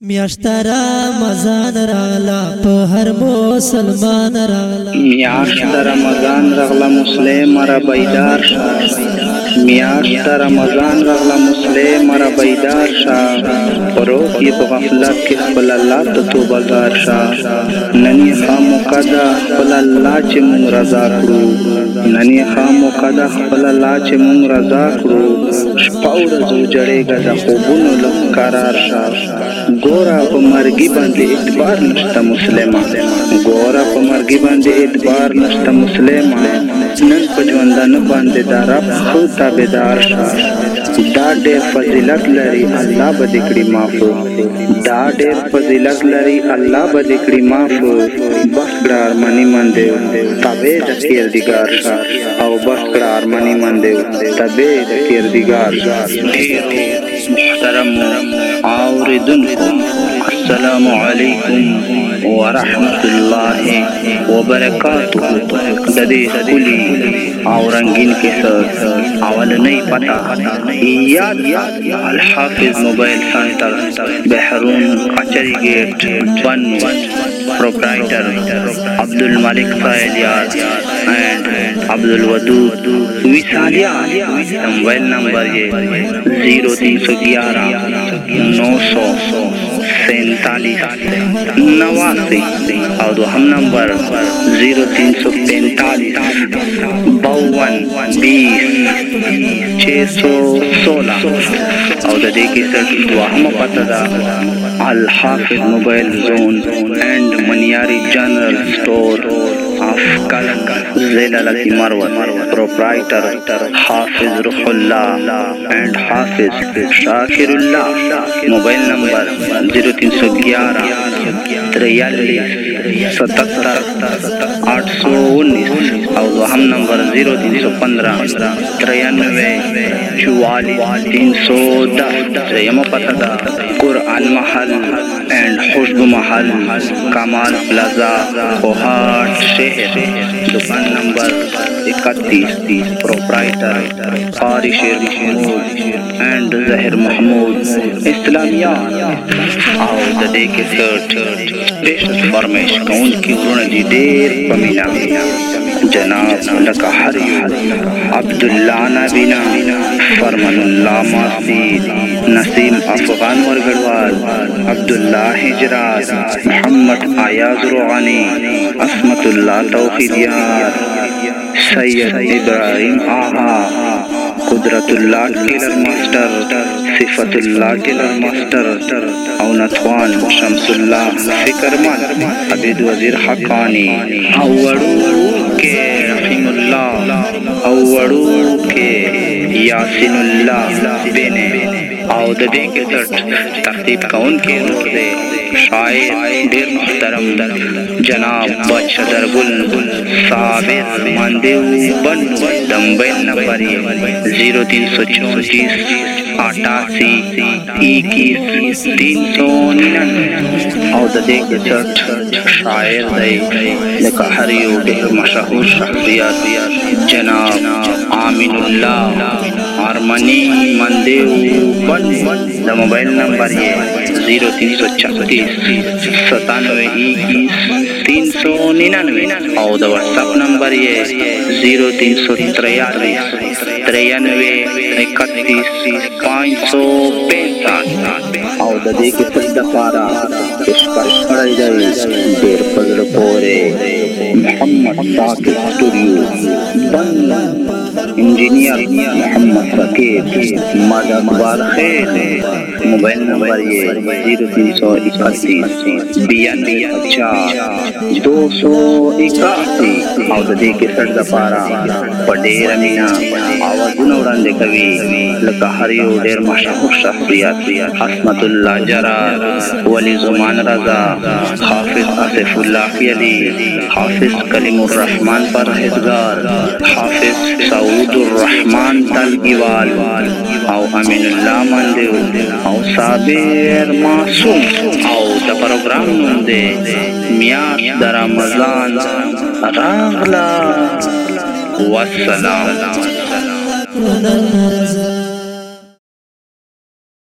میاشترا مزان راغلا په هر مسلمان راغلا میاشت د رمضان رغله مسلم را بیدار شه میاشت رمضان رغله مسلم را بیدار شه پروت یې په غفلت کې خپل الله ته توبه گار شه نن یې خاموقه ده خپل الله چې مونږ رضا کړو. نن یې خاموقه ده خپل الله چې مونږ رضا کړو. شپه ورځ وجړېږه د خوبونو لږ قرار شه ګوره په مرګي باندې اعتبار نشته مسلمان ګوره په مرګي باندې اعتبار نشته مسلمان ژوندانه باندې دا رب خو تابعدار شه. دا ډېر فضیلت لري الله به دې کړي معاف. دا ډېر فضیلت لري الله به دې کړي معاف. بس کړه ارمانی باندې تابع د کیردګار شه. او بس کړه ارمانی باندې تابع د کیردګار ډېر محترم اوریدونکو السلام علیکم ورحمت الله وبرکاته د دې خولي او رنگین کیسه اولنۍ پتا. یاد الحافظ موبایل سنټر بحرون قچری گیټ بنو proprietor Abdul Almalik Sayliyar and Abdul Wadood Visalia mobile number یہ زیرو تین سو گیارہ نو سو سینتالیس نواسی اور دوہم نمبر زیرو تین سو پینتالیس باون بیس چھ سو سولہ اور ددے کی سر دوہم پتہ دا الحافظ موبائل زون اینڈ منیاری جنرل سٹور افکل زلال مروت پروپرائیٹر حافظ رح اللہ اینڈ حافظ شاکر اللہ موبائل نمبر 0311 تریالیس ستتر آٹھ سو انیس اور دوہم نمبر 0315 تریانوے چوالیس تین سو دس تریمو پتہ دا قرآن Mahal and خوشب Mahal, Kamal plaza, Kohat شہر، دکان نمبر اکتیس پروپرائٹر قاری شیر محمود اینڈ زہر محمود، اسلامیہ۔ او د دې کې څه سپیشل فرمیش کون کی ورونه دي ډېر پمینا۔ جناب لکه هر یو عبد الله نبینا فرمان الله ماسید نسیم افغان ورګړوال عبد الله هجرات محمد آیاز روحانی اسمت الله توحیدیار سید ابراهیم آها قدرت الله کلر ماسٹر صفت الله کلر ماسٹر او نتوان شمس الله فکرمن عبید وزیر حقانی او وړو یاسین الله بینه او د دې کې تر ترتیب کون کې نور دی شاعر ډیر محترم جناب بچ درگل صابر ماندیو بن دمبئی نمبر زیرو تین سو چونتیس اٹھاسی اکیس تین سو ننانوے او د دې کې چټ شاعر دی لکه هر یو ډېر مشهور جناب آمین الله ارمنی مندیو بن د موبایل نمبر یې زیرو تین سو چھتیس ستانوے اکیس تین سو ننانوے او د واٹسپ نمبر یہ زیرو تین سو تریالیس ترانوے اکتیس پانچ سو پینسٹھ او د دې کې څه د پارا پیشکش کړی دی ډېر محمد ساکر سټوډیو بن انجینئر محمد ثقیب مادہ بار خیر موبائل نمبر یہ زیرو تین سو اکتیس بیانوے پچاس دو سو اکاسی اور دے کے کې پارا په ډیره مینا اوازونه وړاندې کوي لکه هر یو ډیر مشهور شخصیت حسمت الله جرا ولی زمان رضا حافظ آصف الله علی حافظ کلیم الرحمن پر پرهیزګار حافظ سعود الرحمن تلګیوال او امین اللہ من دے او صابر معصوم او دا پروگرام نوم دے میاش در رمضان راغلا والسلام ودن رضا